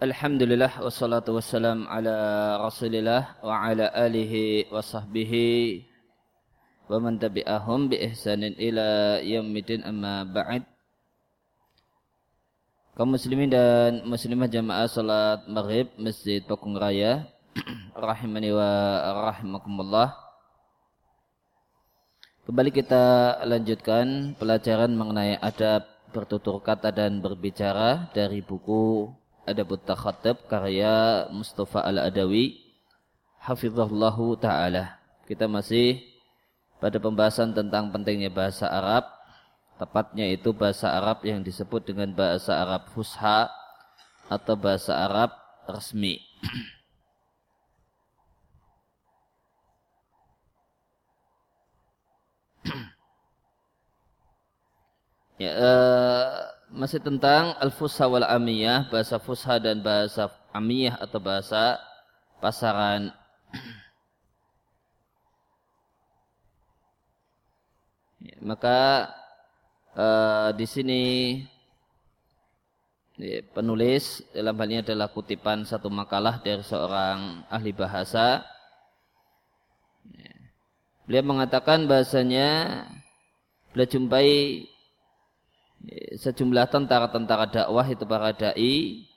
Alhamdulillah wassalatu wassalam ala Rasulillah wa ala alihi wa sahbihi wa man tabi'ahum bi ihsanin ila yaumidin amma ba'd. Kaum muslimin dan muslimah jamaah salat maghrib Masjid Pakung Raya rahimani wa rahimakumullah. Kembali kita lanjutkan pelajaran mengenai adab bertutur kata dan berbicara dari buku Adabut Takhatab karya Mustafa Al-Adawi hafizahullahu taala. Kita masih pada pembahasan tentang pentingnya bahasa Arab, tepatnya itu bahasa Arab yang disebut dengan bahasa Arab fusha atau bahasa Arab resmi. ya, uh, masih tentang al-fusha wal amiyah, bahasa fusha dan bahasa amiyah atau bahasa pasaran. ya, maka uh, di sini ya, penulis dalam hal ini adalah kutipan satu makalah dari seorang ahli bahasa. Ya. Beliau mengatakan bahasanya beliau jumpai sejumlah tentara-tentara dakwah itu para dai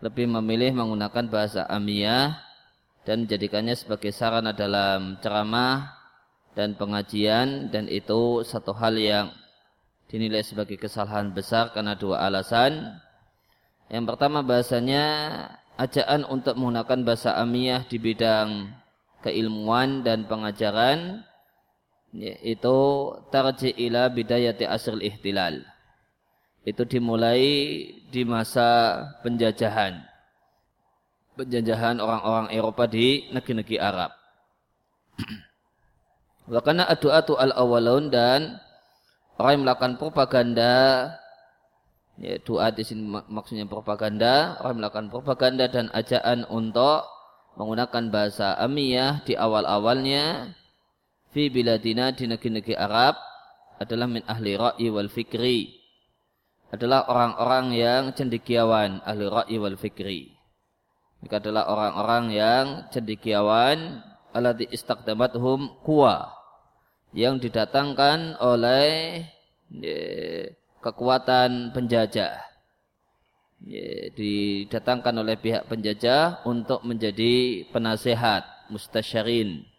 lebih memilih menggunakan bahasa amiyah dan menjadikannya sebagai sarana dalam ceramah dan pengajian dan itu satu hal yang dinilai sebagai kesalahan besar karena dua alasan. Yang pertama bahasanya ajaan untuk menggunakan bahasa amiyah di bidang keilmuan dan pengajaran itu tarji ila bidayati asril ihtilal. Itu dimulai di masa penjajahan. Penjajahan orang-orang Eropa di negeri-negeri Arab. Wakana adu-atu al-awalun dan orang yang melakukan propaganda ya, doa di sini maksudnya propaganda orang melakukan propaganda dan ajaan untuk menggunakan bahasa amiyah di awal-awalnya fi biladina di negeri-negeri Arab adalah min ahli ra'i wal fikri. Adalah orang-orang yang cendekiawan ahli ra'i wal fikri. Mereka adalah orang-orang yang cendekiawan alati istaqdamathum kuwa yang didatangkan oleh ya, kekuatan penjajah. Ya, didatangkan oleh pihak penjajah untuk menjadi penasehat mustasyarin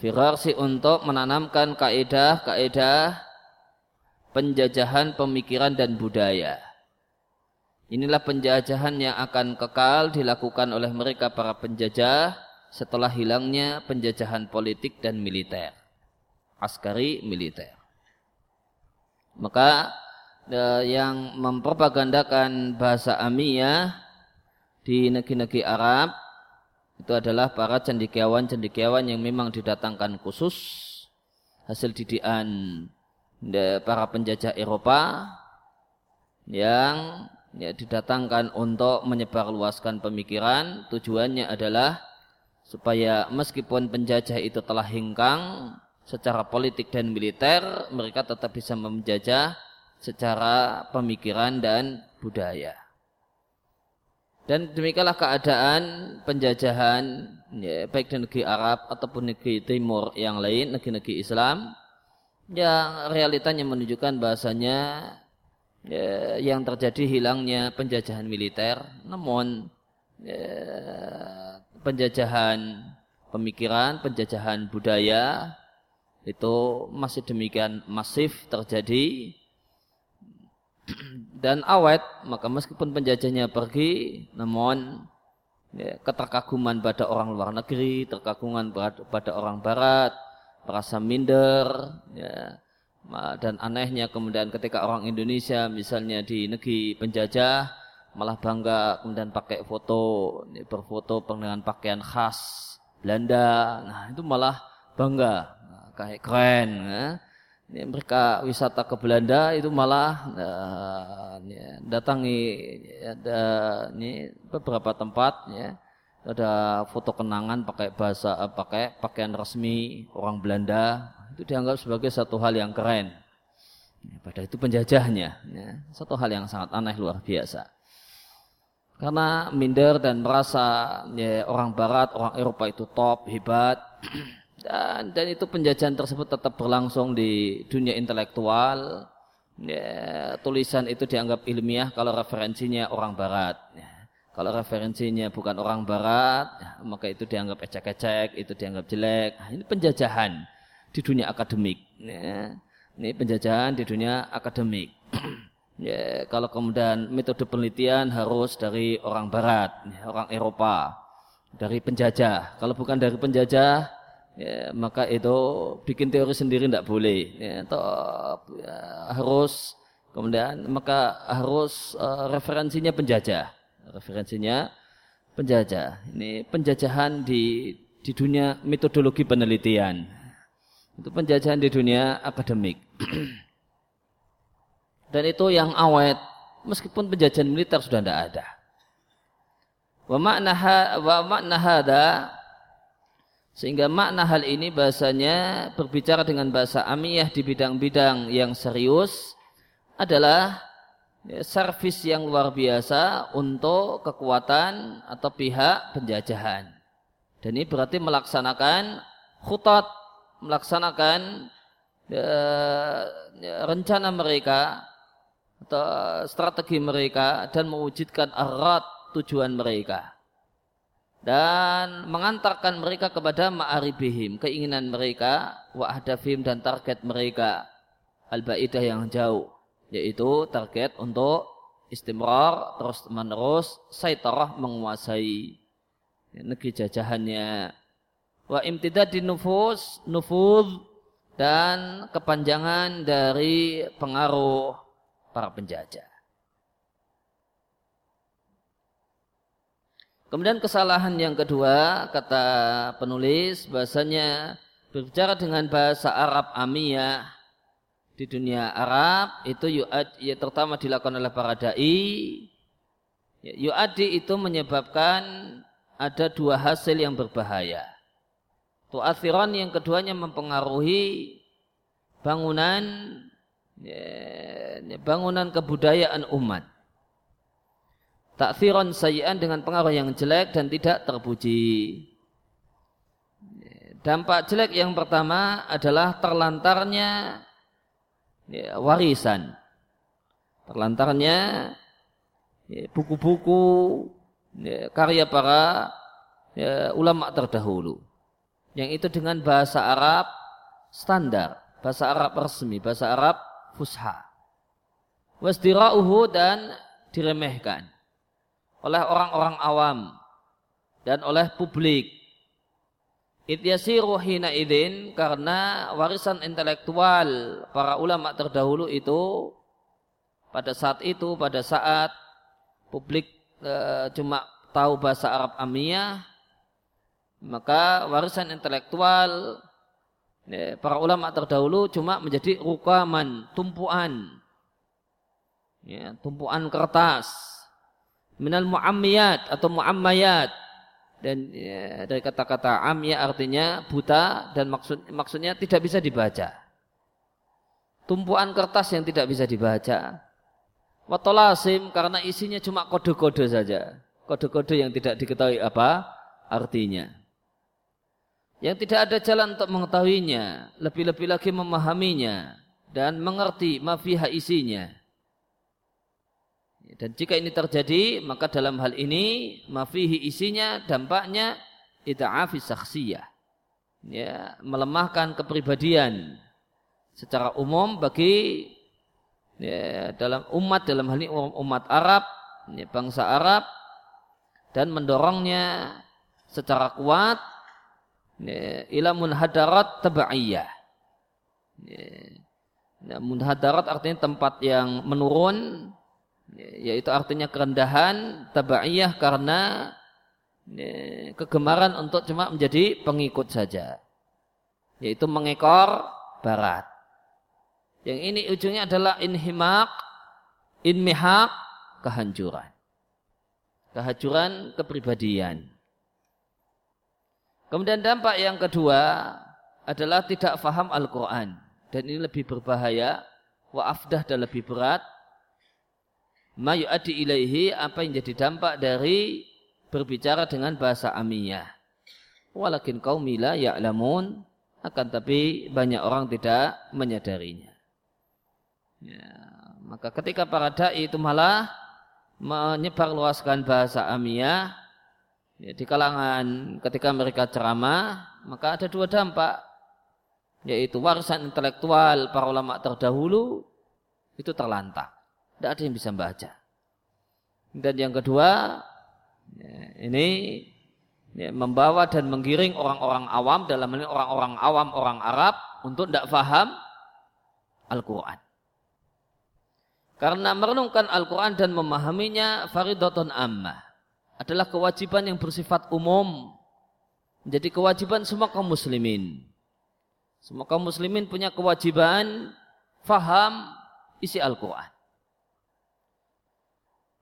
Firarsi untuk menanamkan kaedah-kaedah penjajahan pemikiran dan budaya. Inilah penjajahan yang akan kekal dilakukan oleh mereka para penjajah setelah hilangnya penjajahan politik dan militer. Askari militer. Maka eh, yang mempropagandakan bahasa Amiyah di negeri-negeri Arab itu adalah para cendekiawan-cendekiawan yang memang didatangkan khusus. Hasil didikan para penjajah Eropa yang ya, didatangkan untuk menyebarluaskan pemikiran. Tujuannya adalah supaya meskipun penjajah itu telah hingkang secara politik dan militer mereka tetap bisa menjajah secara pemikiran dan budaya dan demikianlah keadaan penjajahan ya, baik di negeri Arab ataupun negeri Timur yang lain, negeri-negeri Islam yang realitanya menunjukkan bahasanya ya, yang terjadi hilangnya penjajahan militer, namun ya, penjajahan pemikiran, penjajahan budaya itu masih demikian masif terjadi dan awet maka meskipun penjajahnya pergi namun ya, keterkaguman pada orang luar negeri terkaguman pada orang barat merasa minder ya dan anehnya kemudian ketika orang Indonesia misalnya di negeri penjajah malah bangga kemudian pakai foto ya, berfoto dengan pakaian khas Belanda. Nah itu malah bangga. Nah, kayak keren ya ini mereka wisata ke Belanda itu malah uh, ya, datangi ada ini beberapa tempat ya. Ada foto kenangan pakai bahasa uh, pakai pakaian resmi orang Belanda. Itu dianggap sebagai satu hal yang keren. Ya, pada itu penjajahnya ya, satu hal yang sangat aneh luar biasa. Karena minder dan merasa ya, orang Barat, orang Eropa itu top, hebat, dan, dan itu penjajahan tersebut tetap berlangsung di dunia intelektual. Ya, tulisan itu dianggap ilmiah kalau referensinya orang Barat. Ya, kalau referensinya bukan orang Barat, ya, maka itu dianggap ecek-ecek, itu dianggap jelek. Nah, ini penjajahan di dunia akademik. Ya, ini penjajahan di dunia akademik. Ya, kalau kemudian metode penelitian harus dari orang Barat, ya, orang Eropa, dari penjajah. Kalau bukan dari penjajah, ya, maka itu bikin teori sendiri tidak boleh. Ya, atau ya, harus kemudian maka harus uh, referensinya penjajah. Referensinya penjajah. Ini penjajahan di di dunia metodologi penelitian. Itu penjajahan di dunia akademik. Dan itu yang awet. Meskipun penjajahan militer sudah tidak ada. Wa makna, wa sehingga makna hal ini bahasanya berbicara dengan bahasa amiyah di bidang-bidang yang serius adalah ya, servis yang luar biasa untuk kekuatan atau pihak penjajahan. Dan ini berarti melaksanakan khutat, melaksanakan ya, ya, rencana mereka atau strategi mereka dan mewujudkan arat tujuan mereka dan mengantarkan mereka kepada ma'aribihim keinginan mereka wa ahdafim dan target mereka al-baidah yang jauh yaitu target untuk istimrar terus menerus saitarah menguasai negeri jajahannya wa imtidadi nufus nufud dan kepanjangan dari pengaruh para penjajah. Kemudian kesalahan yang kedua kata penulis bahasanya berbicara dengan bahasa Arab amiyah di dunia Arab itu yuad ya terutama dilakukan oleh para dai ya, yuadi itu menyebabkan ada dua hasil yang berbahaya. Tu'athiran yang keduanya mempengaruhi bangunan Ya, bangunan kebudayaan umat. Taksiron sayian dengan pengaruh yang jelek dan tidak terpuji. Dampak jelek yang pertama adalah terlantarnya ya, warisan. Terlantarnya ya, buku-buku ya, karya para ulama terdahulu. Yang itu dengan bahasa Arab standar, bahasa Arab resmi, bahasa Arab fusha. Wasdira'uhu dan diremehkan oleh orang-orang awam dan oleh publik. Ityasiru hina idin karena warisan intelektual para ulama terdahulu itu pada saat itu pada saat publik e, cuma tahu bahasa Arab amiyah maka warisan intelektual Ya, para ulama terdahulu cuma menjadi rukaman, tumpuan. Ya, tumpuan kertas. Minal mu'ammiyat atau mu'ammayat. Dan ya, dari kata-kata amya artinya buta dan maksud, maksudnya tidak bisa dibaca. Tumpuan kertas yang tidak bisa dibaca. Watolasim karena isinya cuma kode-kode saja. Kode-kode yang tidak diketahui apa artinya yang tidak ada jalan untuk mengetahuinya, lebih-lebih lagi memahaminya dan mengerti mafiha isinya. Dan jika ini terjadi, maka dalam hal ini mafihi isinya dampaknya ita'afi saksiyah. Ya, melemahkan kepribadian secara umum bagi ya, dalam umat dalam hal ini umat Arab, ya, bangsa Arab dan mendorongnya secara kuat ila munhadarat tabaiyah. Nah, munhadarat artinya tempat yang menurun, yaitu artinya kerendahan tabaiyah karena kegemaran untuk cuma menjadi pengikut saja, yaitu mengekor barat. Yang ini ujungnya adalah inhimak, inmihak, kehancuran. Kehancuran kepribadian. Kemudian dampak yang kedua adalah tidak faham Al-Quran. Dan ini lebih berbahaya, wa afdah dan lebih berat. Ma yu'addi ilaihi apa yang jadi dampak dari berbicara dengan bahasa amiyah. Walakin qaumi la ya'lamun akan tapi banyak orang tidak menyadarinya. Ya, maka ketika para dai itu malah menyebarluaskan bahasa amiyah ya, di kalangan ketika mereka ceramah, maka ada dua dampak yaitu warisan intelektual para ulama terdahulu itu terlantar. Tidak ada yang bisa membaca. Dan yang kedua, ya, ini ya, membawa dan menggiring orang-orang awam dalam ini orang-orang awam orang Arab untuk tidak faham Al-Quran. Karena merenungkan Al-Quran dan memahaminya faridatun ammah adalah kewajiban yang bersifat umum. Menjadi kewajiban semua kaum muslimin. Semua kaum muslimin punya kewajiban faham isi Al-Quran.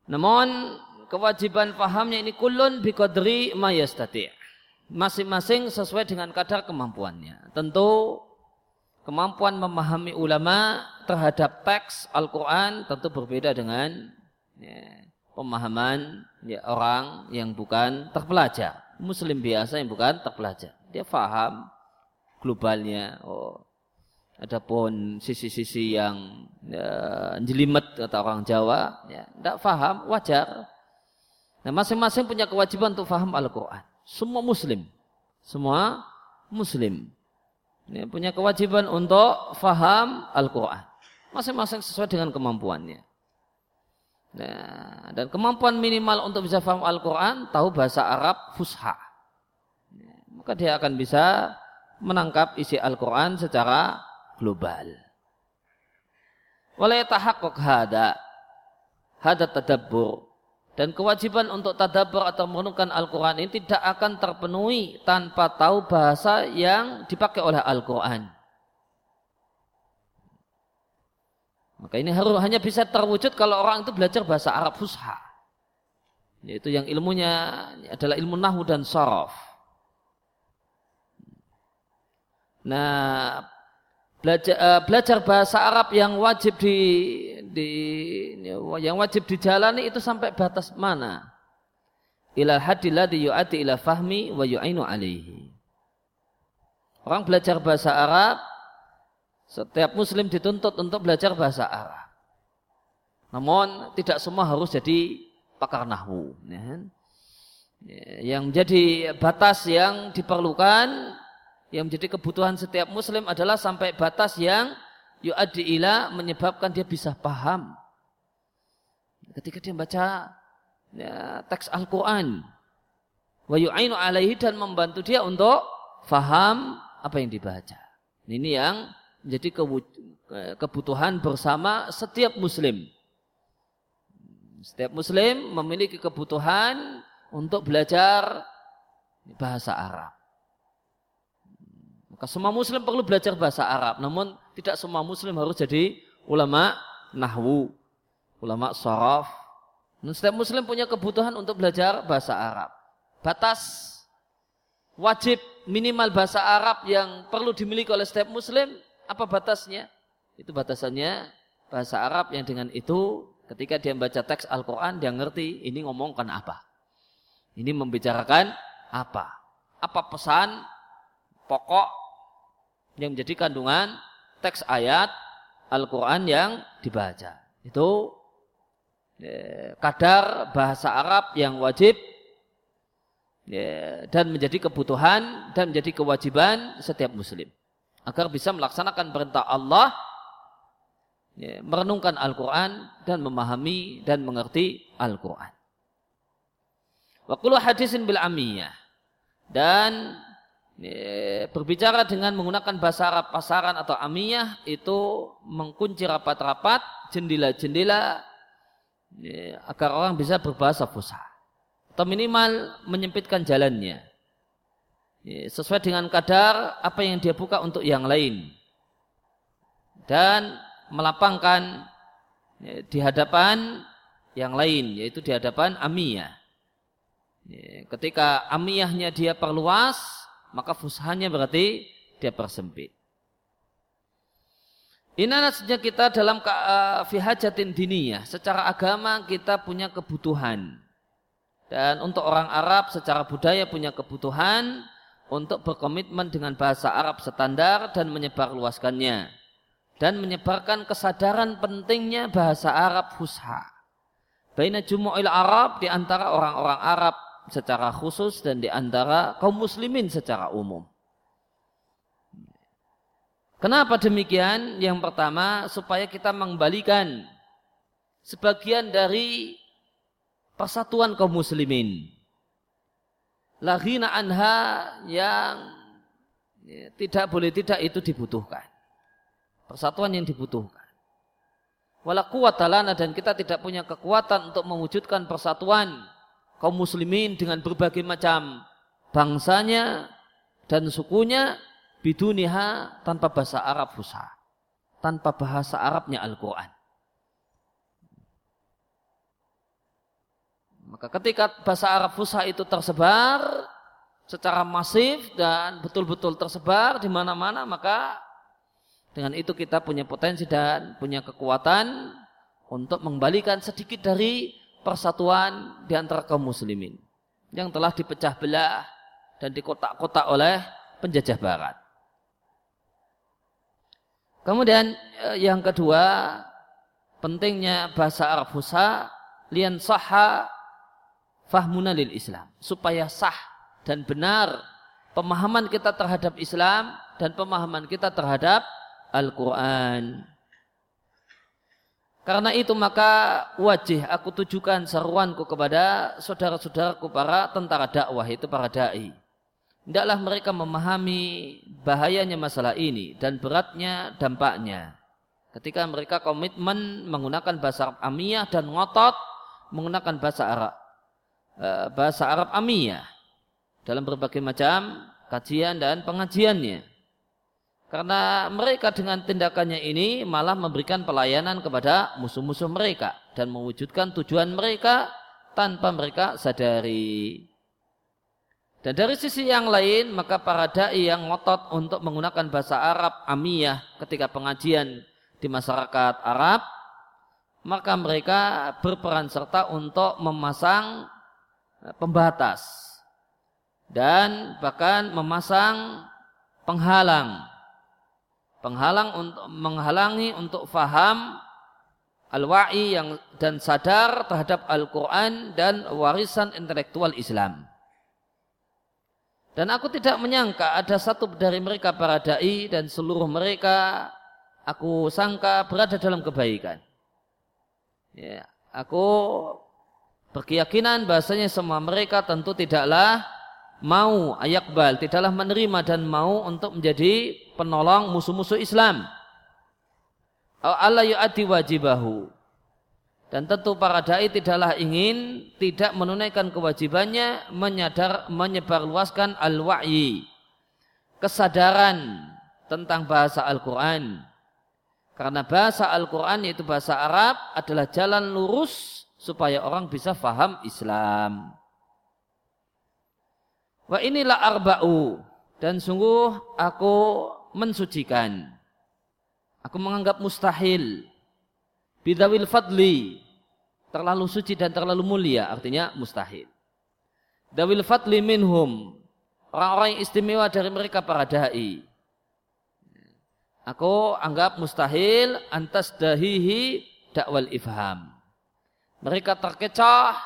Namun kewajiban pahamnya ini kulun biqadri mayastati. Masing-masing sesuai dengan kadar kemampuannya. Tentu kemampuan memahami ulama terhadap teks Al-Quran tentu berbeda dengan ya, pemahaman ya, orang yang bukan terpelajar. Muslim biasa yang bukan terpelajar. Dia faham globalnya. Oh, Adapun sisi-sisi yang ya, jelimet kata orang Jawa, ya, tidak faham, wajar. Nah, masing-masing punya kewajiban untuk faham Al-Quran. Semua Muslim, semua Muslim ya, punya kewajiban untuk faham Al-Quran. Masing-masing sesuai dengan kemampuannya. Nah, dan kemampuan minimal untuk bisa faham Al-Quran, tahu bahasa Arab fusha. Ya, maka dia akan bisa menangkap isi Al-Quran secara global. Walaya tahakkuk hada. Hada tadabbur. Dan kewajiban untuk tadabbur atau merenungkan Al-Quran ini tidak akan terpenuhi tanpa tahu bahasa yang dipakai oleh Al-Quran. Maka ini harus hanya bisa terwujud kalau orang itu belajar bahasa Arab Fusha. Yaitu yang ilmunya adalah ilmu nahu dan saraf. Nah, belajar, uh, belajar bahasa Arab yang wajib di, di yang wajib dijalani itu sampai batas mana? Ila hadil ladhi yu'ati ila fahmi wa yu'ainu alaihi. Orang belajar bahasa Arab setiap muslim dituntut untuk belajar bahasa Arab. Namun tidak semua harus jadi pakar nahwu. Ya. Kan? Yang menjadi batas yang diperlukan yang menjadi kebutuhan setiap muslim adalah sampai batas yang yu'addi ila menyebabkan dia bisa paham. Ketika dia baca ya, teks Al-Quran. Wa yu'ainu alaihi dan membantu dia untuk faham apa yang dibaca. Ini yang menjadi kebutuhan bersama setiap muslim. Setiap muslim memiliki kebutuhan untuk belajar bahasa Arab. Maka semua muslim perlu belajar bahasa Arab. Namun tidak semua muslim harus jadi ulama nahwu, ulama saraf. Dan setiap muslim punya kebutuhan untuk belajar bahasa Arab. Batas wajib minimal bahasa Arab yang perlu dimiliki oleh setiap muslim, apa batasnya? Itu batasannya bahasa Arab yang dengan itu ketika dia membaca teks Al-Quran dia ngerti ini ngomongkan apa. Ini membicarakan apa. Apa pesan pokok yang menjadi kandungan teks ayat Al-Quran yang dibaca. Itu ya, kadar bahasa Arab yang wajib ya, dan menjadi kebutuhan dan menjadi kewajiban setiap muslim. Agar bisa melaksanakan perintah Allah ya, merenungkan Al-Quran dan memahami dan mengerti Al-Quran. Wakulu hadisin bil amiyah. Dan berbicara dengan menggunakan bahasa Arab pasaran atau amiyah itu mengkunci rapat-rapat jendela-jendela agar orang bisa berbahasa fusha atau minimal menyempitkan jalannya. Sesuai dengan kadar apa yang dia buka untuk yang lain. Dan melapangkan di hadapan yang lain yaitu di hadapan amiyah. Ketika amiyahnya dia perluas maka fushanya berarti dia persempit. Inana sejak kita dalam uh, fihajatin diniyah. Secara agama kita punya kebutuhan. Dan untuk orang Arab secara budaya punya kebutuhan untuk berkomitmen dengan bahasa Arab standar dan menyebarluaskannya. Dan menyebarkan kesadaran pentingnya bahasa Arab fusha. Baina jumu'il Arab di antara orang-orang Arab secara khusus dan di antara kaum muslimin secara umum. Kenapa demikian? Yang pertama, supaya kita mengembalikan sebagian dari persatuan kaum muslimin. Lahina anha yang ya, tidak boleh tidak itu dibutuhkan. Persatuan yang dibutuhkan. Wala kuwatalana dan kita tidak punya kekuatan untuk mewujudkan persatuan kaum muslimin dengan berbagai macam bangsanya dan sukunya biduniha tanpa bahasa Arab fusha. Tanpa bahasa Arabnya Al-Quran. Maka ketika bahasa Arab fusha itu tersebar secara masif dan betul-betul tersebar di mana-mana, maka dengan itu kita punya potensi dan punya kekuatan untuk mengembalikan sedikit dari persatuan di antara kaum muslimin yang telah dipecah belah dan dikotak-kotak oleh penjajah barat. Kemudian eh, yang kedua, pentingnya bahasa Arab Fusa lian sahha fahmuna lil Islam. Supaya sah dan benar pemahaman kita terhadap Islam dan pemahaman kita terhadap Al-Quran. Karena itu maka wajih aku tujukan seruanku kepada saudara-saudaraku para tentara dakwah itu para da'i Tidaklah mereka memahami bahayanya masalah ini dan beratnya dampaknya. Ketika mereka komitmen menggunakan bahasa Arab Amiyah dan ngotot menggunakan bahasa Arab eh, bahasa Arab Amiyah dalam berbagai macam kajian dan pengajiannya. Karena mereka dengan tindakannya ini malah memberikan pelayanan kepada musuh-musuh mereka dan mewujudkan tujuan mereka tanpa mereka sadari. Dan dari sisi yang lain, maka para da'i yang ngotot untuk menggunakan bahasa Arab amiyah ketika pengajian di masyarakat Arab, maka mereka berperan serta untuk memasang eh, pembatas dan bahkan memasang penghalang penghalang untuk menghalangi untuk faham al-wa'i yang dan sadar terhadap Al-Qur'an dan warisan intelektual Islam. Dan aku tidak menyangka ada satu dari mereka para da'i dan seluruh mereka aku sangka berada dalam kebaikan. Ya, aku berkeyakinan bahasanya semua mereka tentu tidaklah mau ayakbal, tidaklah menerima dan mau untuk menjadi penolong musuh-musuh Islam. Allah yu'ati wajibahu. Dan tentu para dai tidaklah ingin tidak menunaikan kewajibannya menyadar menyebarluaskan al-wa'yi. Kesadaran tentang bahasa Al-Quran. Karena bahasa Al-Quran yaitu bahasa Arab adalah jalan lurus supaya orang bisa faham Islam. Wa inilah arba'u. Dan sungguh aku mensucikan. Aku menganggap mustahil. Bidawil fadli. Terlalu suci dan terlalu mulia artinya mustahil. Dawil fadli minhum. Orang-orang yang istimewa dari mereka para dai. Aku anggap mustahil antas dahihi dakwal ifham. Mereka terkecoh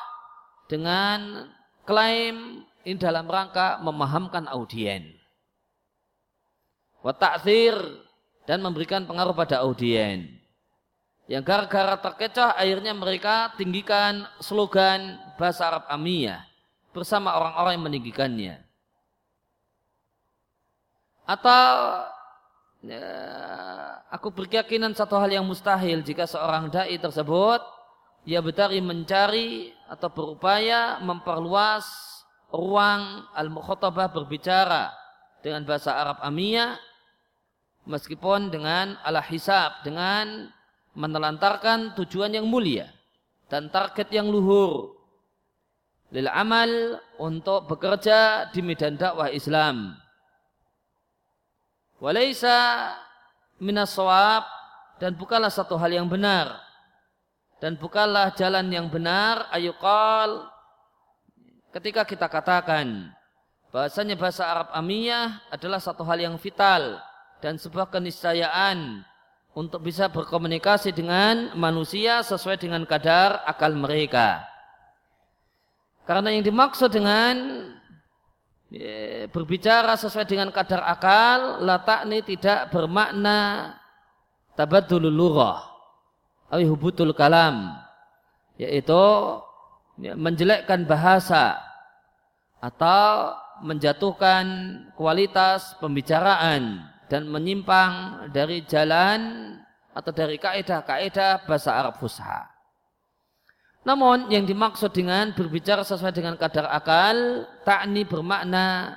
dengan klaim ini dalam rangka memahamkan audien wa dan memberikan pengaruh pada audien yang gara-gara terkecoh akhirnya mereka tinggikan slogan bahasa Arab Amiyah bersama orang-orang yang meninggikannya. Atau ya, aku berkeyakinan satu hal yang mustahil jika seorang dai tersebut ia betari mencari atau berupaya memperluas ruang al-mukhatabah berbicara dengan bahasa Arab Amiyah meskipun dengan ala hisab dengan menelantarkan tujuan yang mulia dan target yang luhur lil amal untuk bekerja di medan dakwah Islam. Walaysa minas dan bukanlah satu hal yang benar dan bukanlah jalan yang benar ayuqal ketika kita katakan bahasanya bahasa Arab Amiyah adalah satu hal yang vital dan sebuah keniscayaan untuk bisa berkomunikasi dengan manusia sesuai dengan kadar akal mereka. Karena yang dimaksud dengan ya, berbicara sesuai dengan kadar akal, letak ini tidak bermakna tabadulul lurah, hubutul kalam, yaitu ya, menjelekkan bahasa atau menjatuhkan kualitas pembicaraan dan menyimpang dari jalan atau dari kaidah-kaidah bahasa Arab Fusha. Namun yang dimaksud dengan berbicara sesuai dengan kadar akal, takni bermakna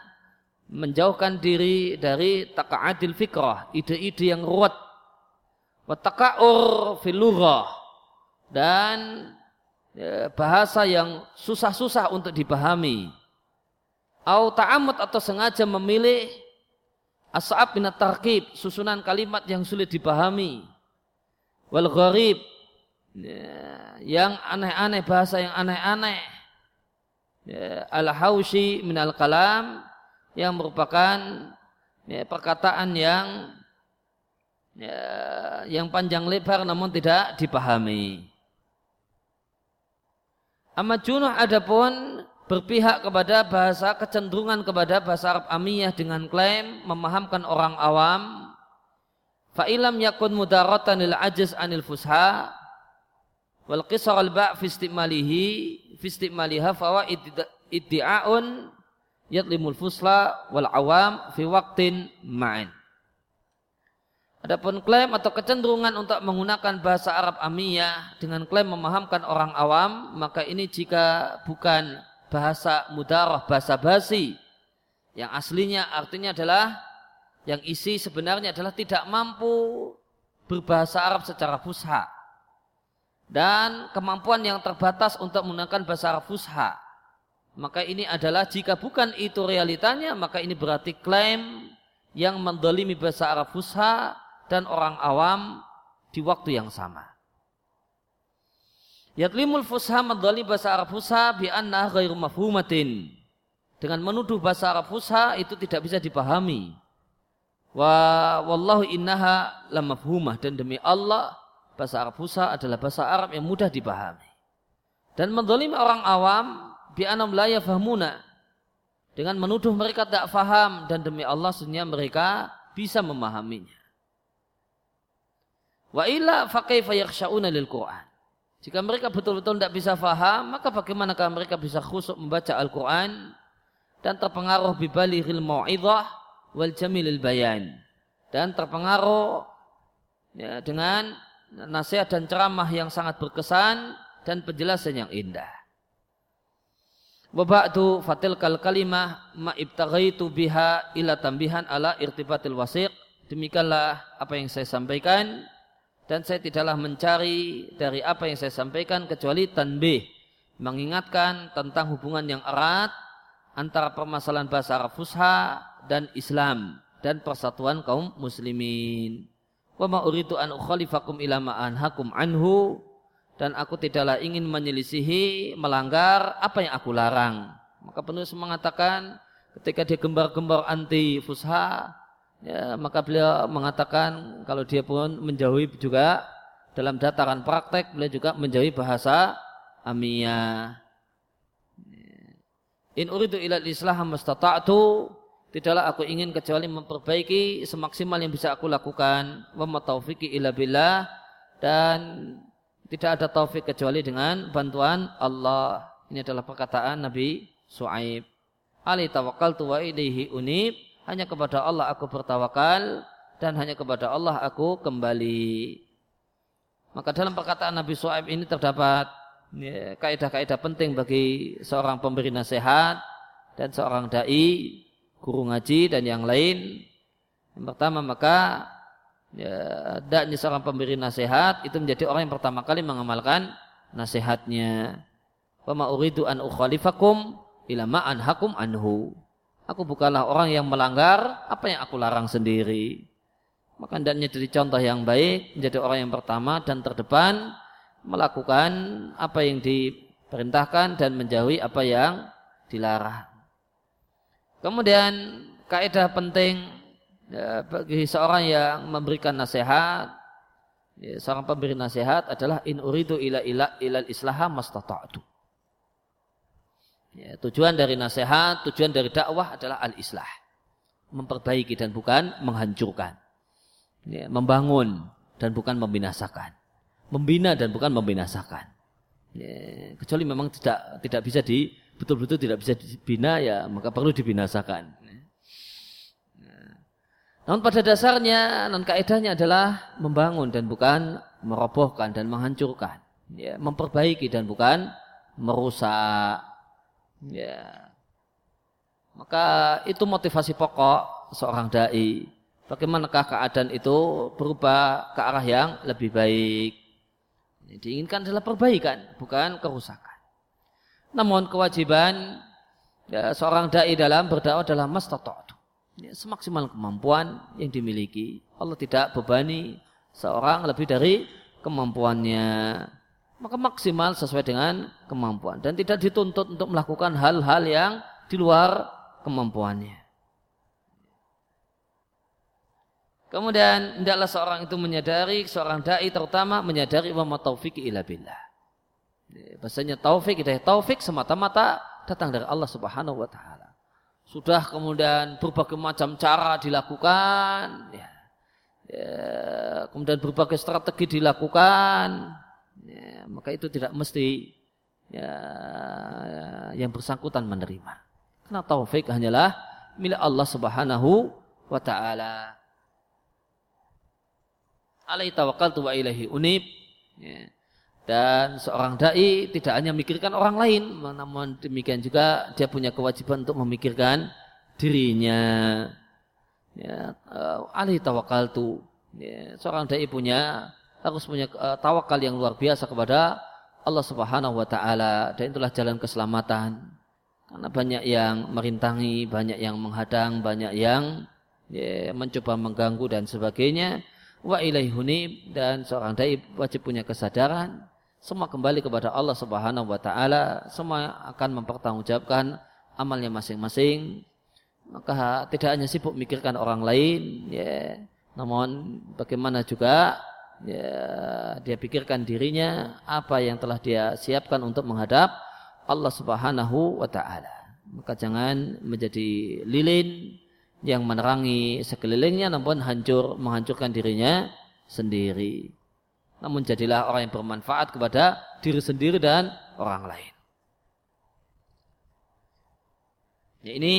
menjauhkan diri dari taka'adil fikrah, ide-ide yang ruwet, wa taka'ur filurah, dan bahasa yang susah-susah untuk dipahami. Au ta'amud atau sengaja memilih as'ab bin tarkib, susunan kalimat yang sulit dipahami. Wal gharib, ya, yang aneh-aneh bahasa yang aneh-aneh ya, al haushi min al kalam yang merupakan ya, perkataan yang ya, yang panjang lebar namun tidak dipahami. Amat junuh adapun berpihak kepada bahasa kecenderungan kepada bahasa Arab Amiyah dengan klaim memahamkan orang awam. Fa'ilam yakun mudaratan lil ajiz anil fusha wal qisar al ba' fi istimalihi fi istimaliha fawa iddi'aun yatlimul fusla wal awam fi waktin ma'in Adapun klaim atau kecenderungan untuk menggunakan bahasa Arab Amiyah dengan klaim memahamkan orang awam, maka ini jika bukan bahasa mudarah, bahasa basi, yang aslinya artinya adalah yang isi sebenarnya adalah tidak mampu berbahasa Arab secara fusha dan kemampuan yang terbatas untuk menggunakan bahasa Arab fusha. Maka ini adalah jika bukan itu realitanya, maka ini berarti klaim yang mendolimi bahasa Arab fusha dan orang awam di waktu yang sama. Yatlimul fusha mendolimi bahasa Arab fusha bi anna ghairu mafhumatin. Dengan menuduh bahasa Arab fusha itu tidak bisa dipahami. Wa wallahu innaha lamafhumah dan demi Allah bahasa Arab Fusa adalah bahasa Arab yang mudah dipahami. Dan mendolimi orang awam bi'anam la yafhamuna dengan menuduh mereka tak faham dan demi Allah sebenarnya mereka bisa memahaminya. Wa illa faqaifa yakhsha'una lil Qur'an. Jika mereka betul-betul tidak bisa faham, maka bagaimanakah mereka bisa khusuk membaca Al-Quran dan terpengaruh bibalighil mau'idhah wal jamilil bayan. Dan terpengaruh ya, dengan nasihat dan ceramah yang sangat berkesan dan penjelasan yang indah. Wabaktu fatil kal kalimah ma ibtaghaitu biha ila tambihan ala irtibatil wasiq. Demikianlah apa yang saya sampaikan dan saya tidaklah mencari dari apa yang saya sampaikan kecuali tanbih. Mengingatkan tentang hubungan yang erat antara permasalahan bahasa Arab Fusha dan Islam dan persatuan kaum muslimin. Wa ma uridu an ukhalifakum ila ma anhu. Dan aku tidaklah ingin menyelisihi melanggar apa yang aku larang. Maka penulis mengatakan ketika dia gembar-gembar anti fusha ya, maka beliau mengatakan kalau dia pun menjauhi juga dalam dataran praktek beliau juga menjauhi bahasa amiyah in uridu ila islah mastata'tu Tidaklah aku ingin kecuali memperbaiki semaksimal yang bisa aku lakukan. Wa taufiki ila billah dan tidak ada taufik kecuali dengan bantuan Allah. Ini adalah perkataan Nabi Su'aib. Ali tawakal wa ilaihi unib. Hanya kepada Allah aku bertawakal dan hanya kepada Allah aku kembali. Maka dalam perkataan Nabi Su'aib ini terdapat ya, kaidah-kaidah penting bagi seorang pemberi nasihat dan seorang dai guru ngaji dan yang lain. Yang pertama maka ya, adanya seorang pemberi nasihat itu menjadi orang yang pertama kali mengamalkan nasihatnya. Wa uridu an ukhalifakum ila anhakum anhu. Aku bukanlah orang yang melanggar apa yang aku larang sendiri. Maka hendaknya jadi contoh yang baik, menjadi orang yang pertama dan terdepan melakukan apa yang diperintahkan dan menjauhi apa yang dilarang. Kemudian kaidah penting ya, bagi seorang yang memberikan nasihat, ya, seorang pemberi nasihat adalah in uridu ila ila ilal islaha mastata'tu. Ya, tujuan dari nasihat, tujuan dari dakwah adalah al-islah. Memperbaiki dan bukan menghancurkan ya, membangun dan bukan membinasakan, membina dan bukan membinasakan. Ya, kecuali memang tidak tidak bisa di betul-betul tidak bisa dibina ya maka perlu dibinasakan. Ya. Namun pada dasarnya non kaidahnya adalah membangun dan bukan merobohkan dan menghancurkan, ya, memperbaiki dan bukan merusak. Ya. Maka itu motivasi pokok seorang dai bagaimanakah keadaan itu berubah ke arah yang lebih baik. Ini diinginkan adalah perbaikan, bukan kerusakan. Namun kewajiban ya, seorang dai dalam berdakwah adalah mastata'tu. Ya, semaksimal kemampuan yang dimiliki. Allah tidak bebani seorang lebih dari kemampuannya. Maka maksimal sesuai dengan kemampuan. Dan tidak dituntut untuk melakukan hal-hal yang di luar kemampuannya. Kemudian hendaklah seorang itu menyadari, seorang dai terutama menyadari bahwa taufik ila billah. Bahasanya taufik, hidayah taufik semata-mata datang dari Allah Subhanahu wa taala. Sudah kemudian berbagai macam cara dilakukan, ya. Ya, kemudian berbagai strategi dilakukan, ya, maka itu tidak mesti ya, yang bersangkutan menerima. Karena taufik hanyalah milik Allah Subhanahu wa taala alaihi tawakkaltu wa ilahi unib. Ya. Dan seorang dai tidak hanya memikirkan orang lain, namun demikian juga dia punya kewajiban untuk memikirkan dirinya. Ya, uh, alaihi tawakkaltu. Ya, seorang dai punya harus punya uh, tawakal yang luar biasa kepada Allah Subhanahu wa taala dan itulah jalan keselamatan. Karena banyak yang merintangi, banyak yang menghadang, banyak yang ya, mencoba mengganggu dan sebagainya. Wa ilaihuni dan seorang dai wajib punya kesadaran. Semua kembali kepada Allah Subhanahu wa taala semua akan mempertanggungjawabkan amalnya masing-masing. Maka tidak hanya sibuk mikirkan orang lain ya namun bagaimana juga ya dia pikirkan dirinya apa yang telah dia siapkan untuk menghadap Allah Subhanahu wa taala maka jangan menjadi lilin yang menerangi sekelilingnya namun hancur menghancurkan dirinya sendiri. Namun jadilah orang yang bermanfaat kepada diri sendiri dan orang lain. Ya, ini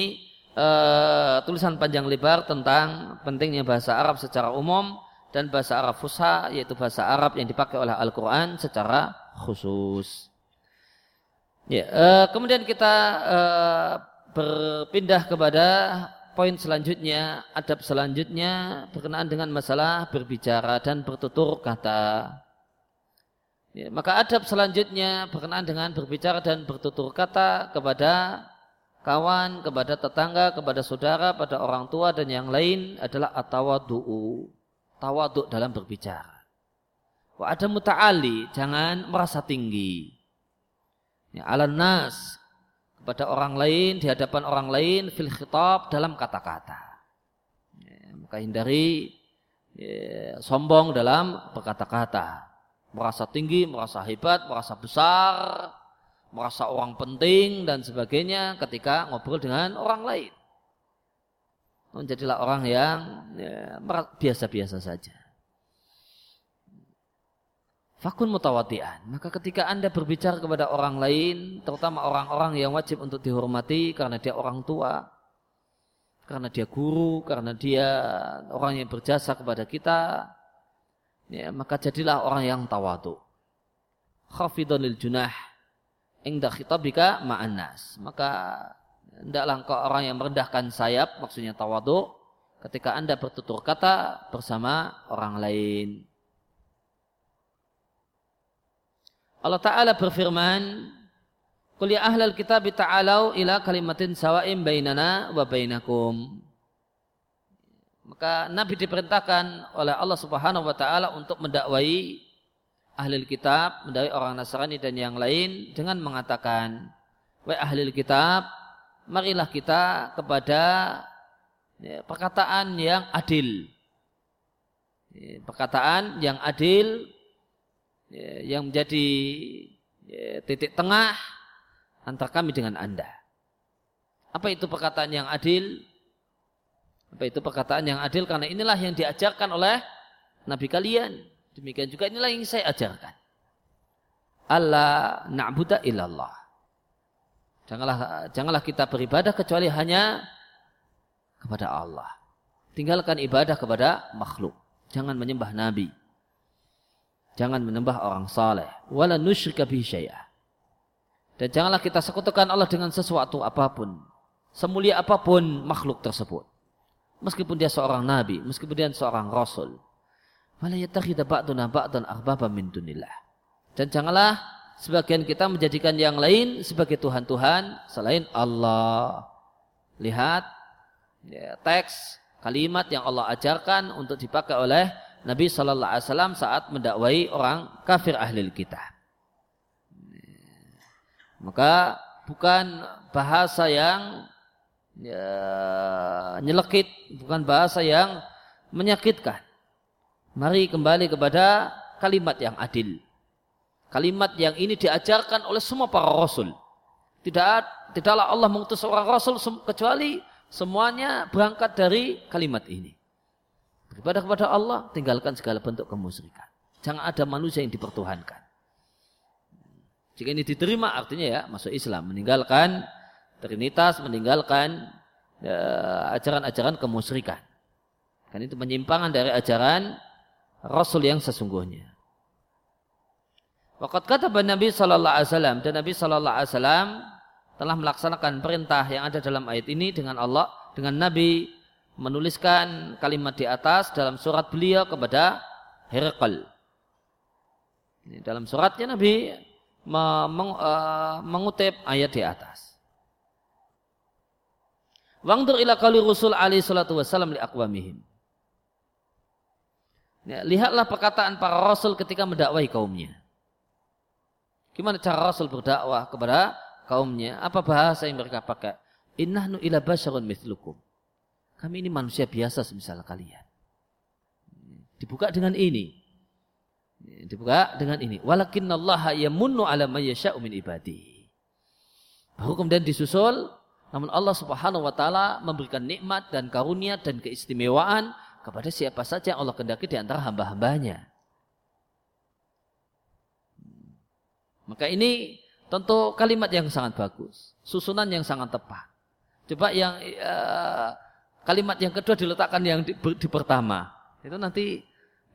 uh, tulisan panjang lebar tentang pentingnya bahasa Arab secara umum dan bahasa Arab fusha yaitu bahasa Arab yang dipakai oleh Al-Quran secara khusus. Ya, uh, kemudian kita uh, berpindah kepada poin selanjutnya, adab selanjutnya berkenaan dengan masalah berbicara dan bertutur kata. Ya, maka adab selanjutnya berkenaan dengan berbicara dan bertutur kata kepada kawan, kepada tetangga, kepada saudara, pada orang tua dan yang lain adalah atawadu'u. Tawaduk dalam berbicara. Wa ada muta'ali, jangan merasa tinggi. Ya, alan nas, pada orang lain, di hadapan orang lain, fil khitab dalam kata-kata. Ya, maka hindari ya, sombong dalam berkata-kata. Merasa tinggi, merasa hebat, merasa besar, merasa orang penting dan sebagainya ketika ngobrol dengan orang lain. Menjadilah orang yang ya, biasa-biasa saja. Fakun mutawatian. Maka ketika anda berbicara kepada orang lain, terutama orang-orang yang wajib untuk dihormati karena dia orang tua, karena dia guru, karena dia orang yang berjasa kepada kita, ya, maka jadilah orang yang tawadu. Khafidun lil junah inda khitabika ma'annas. Maka hendaklah engkau orang yang merendahkan sayap, maksudnya tawadu, ketika anda bertutur kata bersama orang lain. Allah Ta'ala berfirman, Qul ya ahlal kitab ta'alau ila kalimatin sawa'im bainana wa bainakum. Maka Nabi diperintahkan oleh Allah Subhanahu wa taala untuk mendakwai ahli kitab, mendakwai orang Nasrani dan yang lain dengan mengatakan, "Wahai ahli kitab, marilah kita kepada ya, perkataan yang adil." Ya, perkataan yang adil ya, yang menjadi titik tengah antara kami dengan Anda. Apa itu perkataan yang adil? Apa itu perkataan yang adil? Karena inilah yang diajarkan oleh Nabi kalian. Demikian juga inilah yang saya ajarkan. Allah na'budu illallah. Janganlah janganlah kita beribadah kecuali hanya kepada Allah. Tinggalkan ibadah kepada makhluk. Jangan menyembah nabi. Jangan menyembah orang saleh. Wala nusyrika bihi. Dan janganlah kita sekutukan Allah dengan sesuatu apa pun. Semulia apa pun makhluk tersebut meskipun dia seorang nabi, meskipun dia seorang rasul. Dan janganlah sebagian kita menjadikan yang lain sebagai Tuhan-Tuhan selain Allah. Lihat ya, teks kalimat yang Allah ajarkan untuk dipakai oleh Nabi Shallallahu Alaihi Wasallam saat mendakwai orang kafir ahli kita. Maka bukan bahasa yang ya, nyelekit, bukan bahasa yang menyakitkan. Mari kembali kepada kalimat yang adil. Kalimat yang ini diajarkan oleh semua para rasul. Tidak tidaklah Allah mengutus seorang rasul kecuali semuanya berangkat dari kalimat ini. Beribadah kepada Allah, tinggalkan segala bentuk kemusyrikan. Jangan ada manusia yang dipertuhankan. Jika ini diterima artinya ya masuk Islam, meninggalkan Trinitas meninggalkan ya, ajaran-ajaran kemusyrikan. Kan itu penyimpangan dari ajaran Rasul yang sesungguhnya. Waqat kata Nabi sallallahu alaihi wasallam dan Nabi sallallahu alaihi wasallam telah melaksanakan perintah yang ada dalam ayat ini dengan Allah dengan Nabi menuliskan kalimat di atas dalam surat beliau kepada Herakl. Dalam suratnya Nabi eh, mengutip ayat di atas. Wangdur ila kali Rasul alaihi salatu wassalam li aqwamihim. Ya, lihatlah perkataan para rasul ketika mendakwai kaumnya. Gimana cara rasul berdakwah kepada kaumnya? Apa bahasa yang mereka pakai? Innahnu ila basyarun mithlukum. Kami ini manusia biasa semisal kalian. Dibuka dengan ini. Dibuka dengan ini. Walakinnallaha yamunnu ala man yasha'u min ibadihi. Baru kemudian disusul namun Allah Subhanahu wa taala memberikan nikmat dan karunia dan keistimewaan kepada siapa saja yang Allah kendaki di antara hamba-hambanya. Maka ini tentu kalimat yang sangat bagus, susunan yang sangat tepat. Coba yang uh, kalimat yang kedua diletakkan yang di, di pertama, itu nanti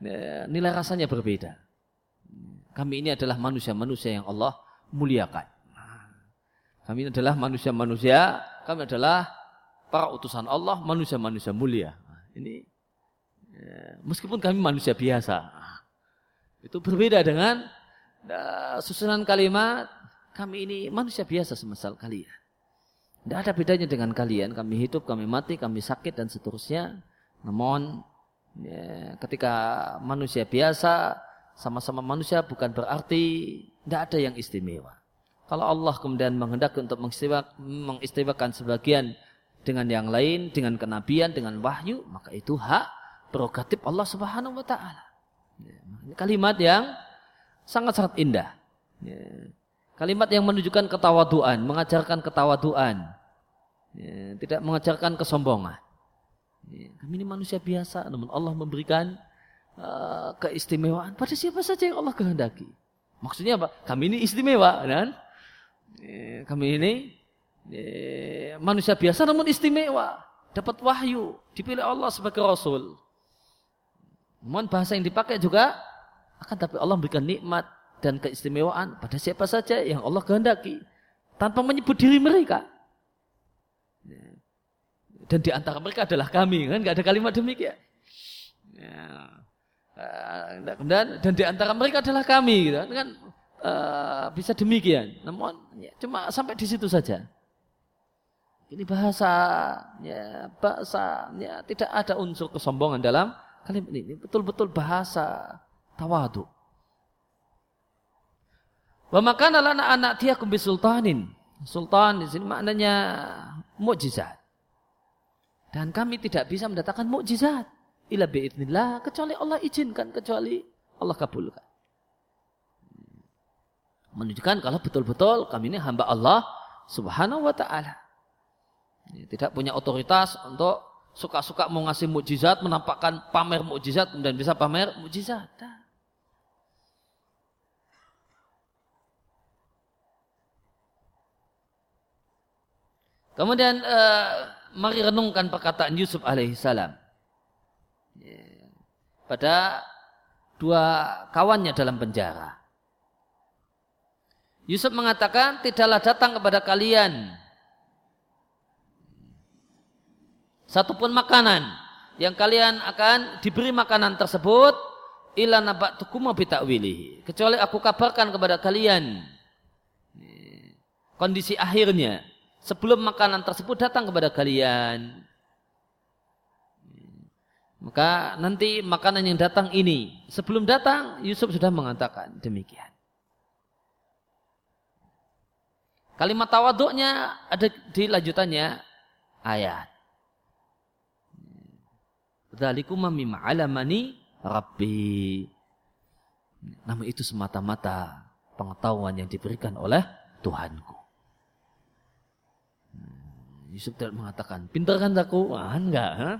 uh, nilai rasanya berbeda. Kami ini adalah manusia-manusia yang Allah muliakan. Kami adalah manusia-manusia, kami adalah para utusan Allah, manusia-manusia mulia. Ini ya, meskipun kami manusia biasa, itu berbeda dengan susunan kalimat kami ini manusia biasa semisal kalian. Tidak ada bedanya dengan kalian. Kami hidup, kami mati, kami sakit dan seterusnya. Namun ya, ketika manusia biasa sama-sama manusia bukan berarti tidak ada yang istimewa. Kalau Allah kemudian menghendaki untuk mengistimewakan sebagian dengan yang lain, dengan kenabian, dengan wahyu, maka itu hak prerogatif Allah Subhanahu wa taala. Ya, kalimat yang sangat-sangat indah. Ya, kalimat yang menunjukkan ketawaduan, mengajarkan ketawaduan. Ya, tidak mengajarkan kesombongan. Kami ini manusia biasa, namun Allah memberikan uh, keistimewaan pada siapa saja yang Allah kehendaki. Maksudnya apa? Kami ini istimewa, kan? Eh, kami ini eh, manusia biasa namun istimewa. Dapat wahyu. Dipilih Allah sebagai Rasul. Namun bahasa yang dipakai juga akan tapi Allah memberikan nikmat dan keistimewaan pada siapa saja yang Allah kehendaki tanpa menyebut diri mereka. Dan di antara mereka adalah kami, kan? Gak ada kalimat demikian. Ya. Dan, dan di antara mereka adalah kami, gitu kan? uh, bisa demikian. Namun ya, cuma sampai di situ saja. Ini bahasa, ya bahasa, ya tidak ada unsur kesombongan dalam kalimat ini. Betul-betul bahasa tawadu. Wa makana lana anak dia kumbi sultanin. Sultan di sini maknanya mukjizat. Dan kami tidak bisa mendatangkan mukjizat ila biidznillah kecuali Allah izinkan kecuali Allah kabulkan. Menunjukkan kalau betul-betul kami ini hamba Allah Subhanahu wa taala. Tidak punya otoritas untuk suka-suka mau ngasih mukjizat, menampakkan pamer mukjizat dan bisa pamer mukjizat. Kemudian uh, mari renungkan perkataan Yusuf alaihissalam pada dua kawannya dalam penjara. Yusuf mengatakan, tidaklah datang kepada kalian satupun makanan yang kalian akan diberi makanan tersebut ila nabatukum bitakwilihi kecuali aku kabarkan kepada kalian kondisi akhirnya sebelum makanan tersebut datang kepada kalian maka nanti makanan yang datang ini sebelum datang Yusuf sudah mengatakan demikian. Kalimat tawaduknya ada di lanjutannya ayat. Dzalikum mimma alamani rabbi. Namun itu semata-mata pengetahuan yang diberikan oleh Tuhanku. Yusuf tidak mengatakan, pintar kan aku? Ah, enggak. Ha?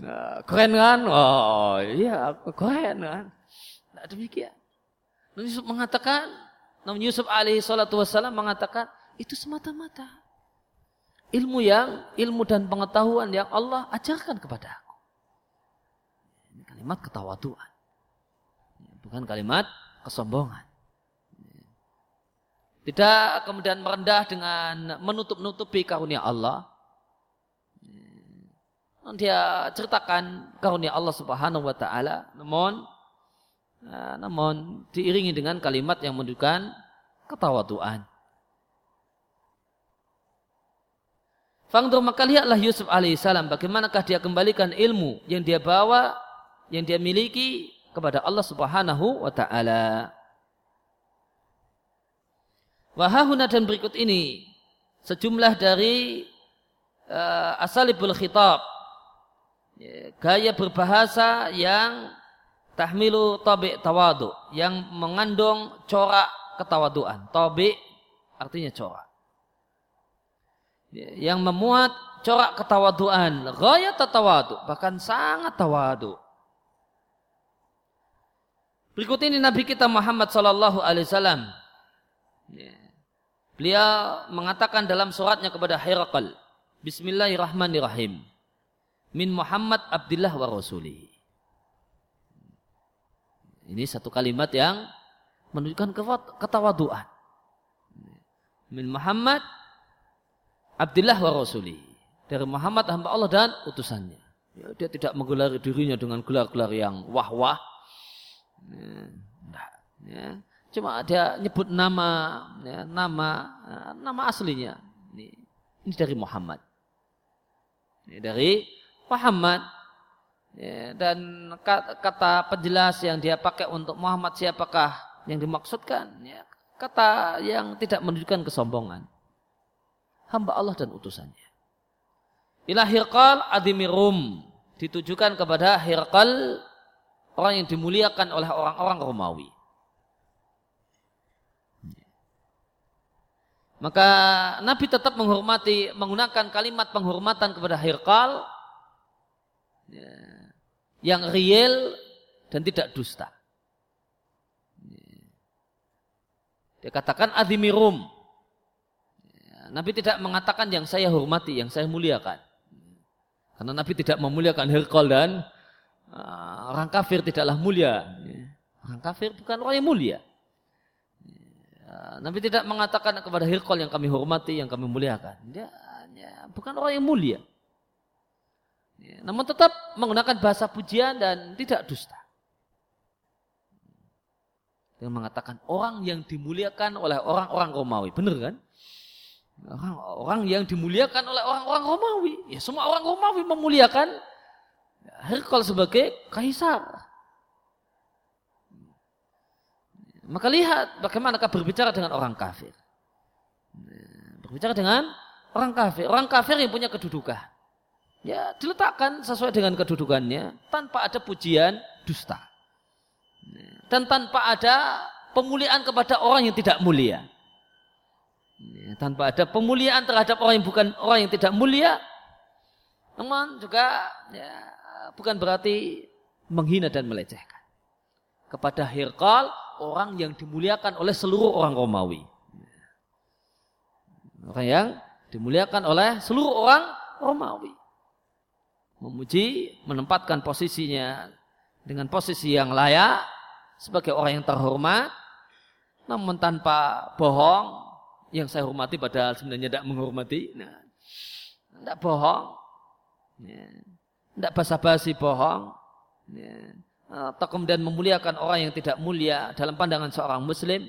Nah, keren kan? Oh iya keren kan? Nah, demikian. Nabi Yusuf mengatakan, Nabi Yusuf alaihi salatu wassalam mengatakan, itu semata-mata ilmu yang ilmu dan pengetahuan yang Allah ajarkan kepada aku. Ini kalimat ketawaduan. Bukan kalimat kesombongan. Tidak kemudian merendah dengan menutup-nutupi karunia Allah dia ceritakan karunia Allah Subhanahu wa taala namun ya, namun diiringi dengan kalimat yang menunjukkan ketawaduan. Fangdur maka lihatlah Yusuf alaihissalam bagaimanakah dia kembalikan ilmu yang dia bawa, yang dia miliki kepada Allah subhanahu wa ta'ala. Wahahuna dan berikut ini sejumlah dari uh, asalibul khitab. Ya, gaya berbahasa yang tahmilu tabi tawadu yang mengandung corak ketawaduan. Tabi artinya corak. Ya, yang memuat corak ketawaduan gaya tawadu bahkan sangat tawadu. Berikut ini Nabi kita Muhammad Sallallahu Alaihi Wasallam. Ya, beliau mengatakan dalam suratnya kepada Herakal Bismillahirrahmanirrahim min Muhammad Abdullah wa Rasuli. Ini satu kalimat yang menunjukkan ketawaduan. Min Muhammad Abdullah wa Rasuli. Dari Muhammad hamba Allah dan utusannya. Ya, dia tidak menggelar dirinya dengan gelar-gelar yang wah-wah. Ya, ya. Cuma dia nyebut nama, ya, nama, nama aslinya. Ini, ini dari Muhammad. Ini dari Muhammad. Ya, dan kata penjelas yang dia pakai untuk Muhammad siapakah yang dimaksudkan? Ya, kata yang tidak menunjukkan kesombongan. Hamba Allah dan utusannya. Ila hirqal adimirum. Ditujukan kepada hirqal orang yang dimuliakan oleh orang-orang Romawi maka Nabi tetap menghormati menggunakan kalimat penghormatan kepada Hirqal ya, yang real dan tidak dusta. Dia katakan adimirum. Ya, Nabi tidak mengatakan yang saya hormati, yang saya muliakan. Karena Nabi tidak memuliakan Herkol dan uh, orang kafir tidaklah mulia. Ya, orang kafir bukan orang yang mulia. Ya, Nabi tidak mengatakan kepada Herkol yang kami hormati, yang kami muliakan. Dia ya, bukan orang yang mulia. Ya, namun tetap menggunakan bahasa pujian dan tidak dusta. Dengan mengatakan orang yang dimuliakan oleh orang-orang Romawi. Benar kan? Orang-orang yang dimuliakan oleh orang-orang Romawi. Ya semua orang Romawi memuliakan Herkul sebagai kaisar. Maka lihat bagaimanakah berbicara dengan orang kafir. Berbicara dengan orang kafir. Orang kafir yang punya kedudukan. Ya diletakkan sesuai dengan kedudukannya tanpa ada pujian dusta. Dan tanpa ada pemuliaan kepada orang yang tidak mulia. Tanpa ada pemuliaan terhadap orang yang bukan orang yang tidak mulia. Namun juga ya, bukan berarti menghina dan melecehkan. Kepada Hirkal orang yang dimuliakan oleh seluruh orang Romawi. Orang yang dimuliakan oleh seluruh orang Romawi. Memuji, menempatkan posisinya dengan posisi yang layak sebagai orang yang terhormat, namun tanpa bohong, yang saya hormati padahal sebenarnya tidak menghormati. Nah, tidak bohong, ya. tidak basa-basi bohong, ya atau kemudian memuliakan orang yang tidak mulia dalam pandangan seorang muslim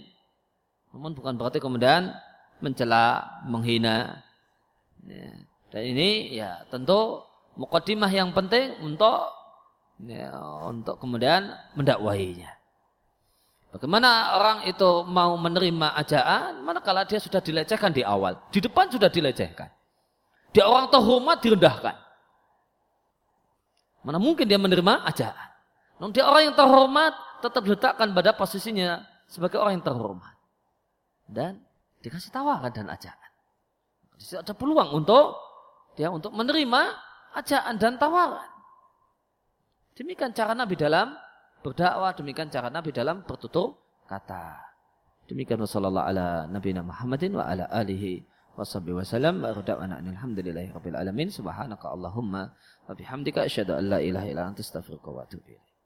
namun bukan berarti kemudian mencela, menghina ya. dan ini ya tentu mukadimah yang penting untuk ya, untuk kemudian mendakwahinya Bagaimana orang itu mau menerima ajaan manakala dia sudah dilecehkan di awal. Di depan sudah dilecehkan. Dia orang terhormat direndahkan. Mana mungkin dia menerima ajaan. Namun dia orang yang terhormat tetap diletakkan pada posisinya sebagai orang yang terhormat. Dan dikasih tawaran dan ajaan. Di situ ada peluang untuk dia untuk menerima ajaan dan tawaran. Demikian cara Nabi dalam berdakwah, demikian cara Nabi dalam bertutur kata. Demikian wasallallahu ala nabiyina Muhammadin wa ala alihi washabihi wasallam wa rada'ana alhamdulillahi rabbil alamin subhanaka allahumma wa bihamdika asyhadu an la ilaha illa anta astaghfiruka wa atubu ilaik.